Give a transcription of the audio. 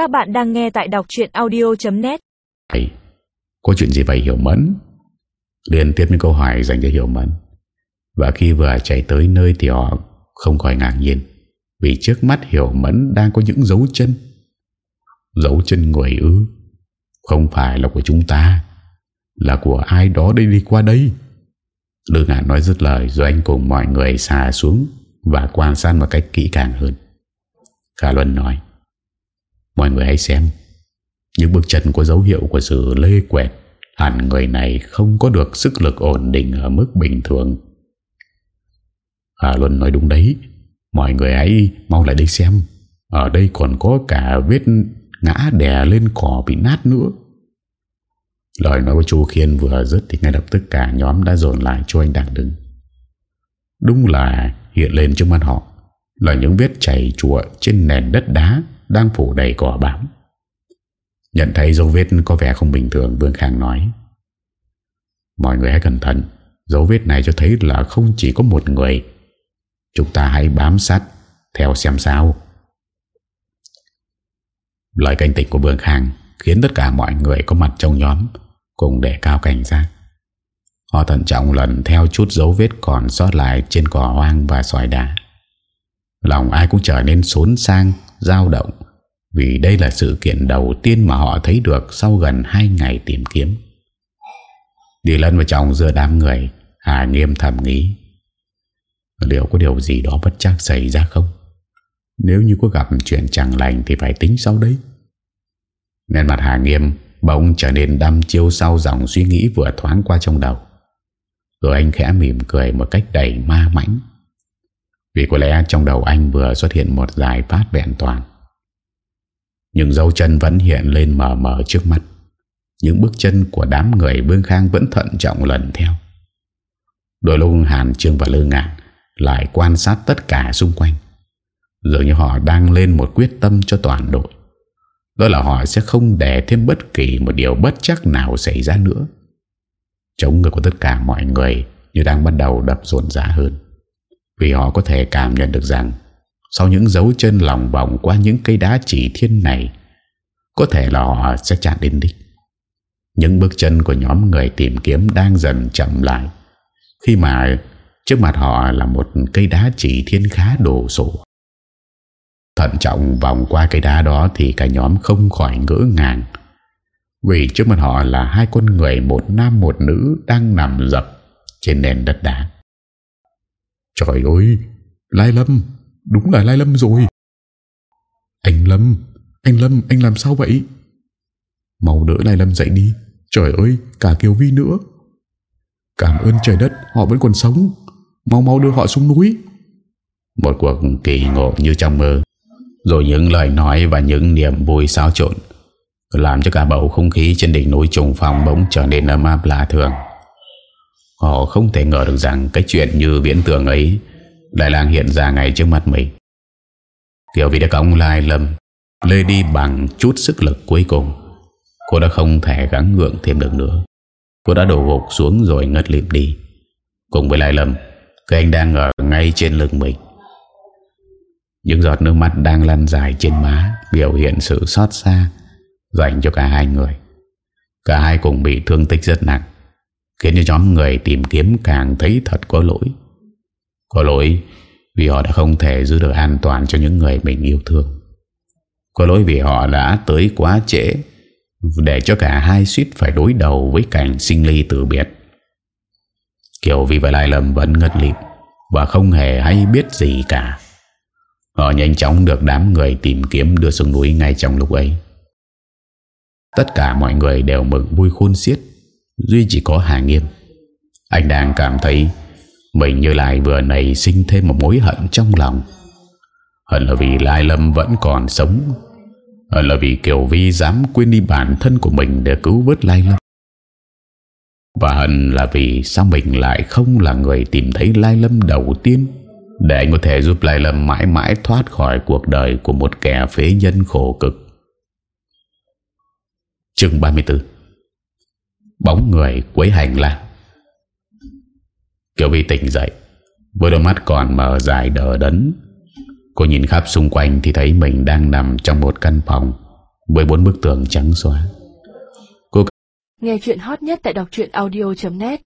Các bạn đang nghe tại đọc chuyện audio.net có chuyện gì vậy, Hiểu Mẫn? Liên tiếp những câu hỏi dành cho Hiểu Mẫn. Và khi vừa chạy tới nơi thì họ không khỏi ngạc nhiên. Vì trước mắt Hiểu Mẫn đang có những dấu chân. Dấu chân người ư? Không phải là của chúng ta. Là của ai đó đây đi qua đây. Lương Ngạn nói dứt lời rồi anh cùng mọi người xà xuống và quan sát một cách kỹ càng hơn. Khả Luân nói Mọi người hãy xem. Những bước chân có dấu hiệu của sự lê quẹt, Hẳn người này không có được sức lực ổn định ở mức bình thường. Hà Luân nói đúng đấy. Mọi người hãy mau lại đây xem. Ở đây còn có cả vết ngã đè lên cỏ bị nát nữa. Lời nói của chú Khiên vừa dứt Thì ngay lập tức cả nhóm đã dồn lại cho anh đang đứng. Đúng là hiện lên trước mắt họ, Là những vết chảy chùa trên nền đất đá. Đang phủ đầy cỏ bám. Nhận thấy dấu vết có vẻ không bình thường Vương Khang nói. Mọi người hãy cẩn thận. Dấu vết này cho thấy là không chỉ có một người. Chúng ta hãy bám sát Theo xem sao. Lời cảnh tỉnh của Vương Khang Khiến tất cả mọi người có mặt trong nhóm Cùng để cao cảnh giác. Họ thận trọng lần theo chút dấu vết còn sót lại trên cỏ hoang và sỏi đá. Lòng ai cũng trở nên xốn sang, dao động vì đây là sự kiện đầu tiên mà họ thấy được sau gần 2 ngày tìm kiếm. Đi lân vào trong giữa đám người, Hà nghiêm thầm nghĩ. Liệu có điều gì đó bất chắc xảy ra không? Nếu như có gặp chuyện chẳng lành thì phải tính sau đấy. Nên mặt Hà nghiêm bỗng trở nên đăm chiêu sau dòng suy nghĩ vừa thoáng qua trong đầu. Rồi anh khẽ mỉm cười một cách đầy ma mãnh Vì có lẽ trong đầu anh vừa xuất hiện một giải pháp vẹn toàn nhưng dấu chân vẫn hiện lên mờ mờ trước mắt. Những bước chân của đám người Vương Khang vẫn thận trọng lần theo. Đôi lúc Hàn Trương và Lương Ngạn Lại quan sát tất cả xung quanh. Dường như họ đang lên một quyết tâm cho toàn đội. Đó là họ sẽ không để thêm bất kỳ một điều bất chắc nào xảy ra nữa. Chống người của tất cả mọi người Như đang bắt đầu đập rộn rã hơn. Vì họ có thể cảm nhận được rằng sau những dấu chân lòng vòng Qua những cây đá chỉ thiên này, Có thể là họ sẽ chạm đến đích. Những bước chân của nhóm người tìm kiếm Đang dần chậm lại. Khi mà trước mặt họ Là một cây đá chỉ thiên khá đổ sổ Thận trọng vòng qua cây đá đó Thì cả nhóm không khỏi ngỡ ngàng. Vì trước mặt họ là hai con người, Một nam, một nữ, đang nằm dập Trên nền đất đá. Trời ơi, Lai Lâm! Đúng là Lai Lâm rồi. Anh Lâm Anh Lâm, anh làm sao vậy? Mau đỡ Lai Lâm dậy đi. Trời ơi, cả Kiều Vi nữa. Cảm ơn trời đất, họ vẫn còn sống. Mau mau đưa họ xuống núi. Một cuộc kỳ ngộ như trong mơ. Rồi những lời nói và những niềm vui xáo trộn làm cho cả bầu không khí trên đỉnh núi trùng phong bỗng trở nên ấm áp lạ thường. Họ không thể ngờ được rằng cái chuyện như viễn tưởng ấy đại lang hiện ra ngay trước mắt mình. Kiểu vì đã có ông lai lâm, lê đi bằng chút sức lực cuối cùng. Cô đã không thể gắng ngượng thêm được nữa. Cô đã đổ gục xuống rồi ngất lịm đi. Cùng với Lai Lâm, cái anh đang ở ngay trên lưng mình. Những giọt nước mắt đang lăn dài trên má biểu hiện sự xót xa dành cho cả hai người. Cả hai cùng bị thương tích rất nặng, khiến cho nhóm người tìm kiếm càng thấy thật có lỗi. Có lỗi, vì họ đã không thể giữ được an toàn cho những người mình yêu thương. Có lỗi vì họ đã tới quá trễ, để cho cả hai suýt phải đối đầu với cảnh sinh ly tử biệt. Kiểu vì vậy lại lầm vẫn ngất lịp và không hề hay biết gì cả. Họ nhanh chóng được đám người tìm kiếm đưa xuống núi ngay trong lúc ấy. Tất cả mọi người đều mừng vui khôn xiết, Duy chỉ có Hà Nghiêm Anh đang cảm thấy mình như lại vừa nảy sinh thêm một mối hận trong lòng. Hận là vì Lai Lâm vẫn còn sống. Hận là vì Kiều Vi dám quên đi bản thân của mình Để cứu vớt Lai Lâm. Và hận là vì sao mình lại không là người tìm thấy Lai Lâm đầu tiên, Để anh có thể giúp Lai Lâm mãi mãi thoát khỏi cuộc đời của một kẻ phế nhân khổ cực. Chương 34 Bóng người quấy hành lang Kiều Vi tỉnh dậy, Với đôi mắt còn mở dài đờ đấn Cô nhìn khắp xung quanh Thì thấy mình đang nằm trong một căn phòng Với bốn bức tường trắng xóa. Nghe chuyện hot nhất tại đọc audio.net